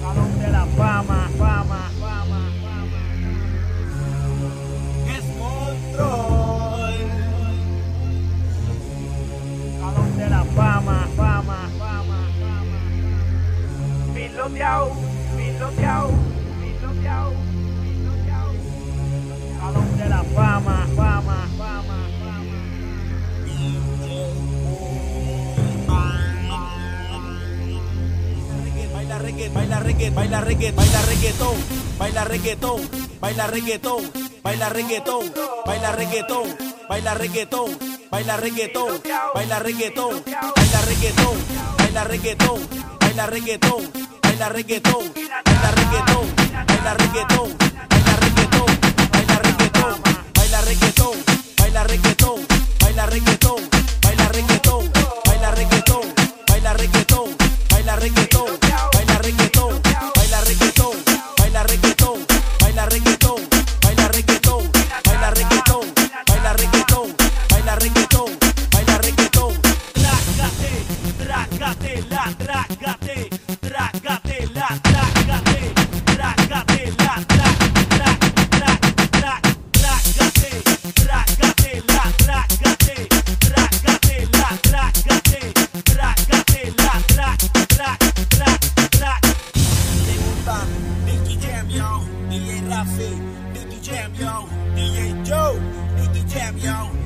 Salón de la fama, fama, fama, fama. Es control. De la fama, fama, fama, fama. Baila reggaetón, baila reggaetón, baila reggaetón, baila reggaetón, baila reggaetón, baila reggaetón, baila reggaetón, baila reggaetón, baila reggaetón, baila reggaetón, baila reggaetón, baila reggaetón, baila reggaetón, baila reggaetón, baila reggaetón, baila reggaetón, baila Jam, yo, DJ Joe, DJ Jam, yo.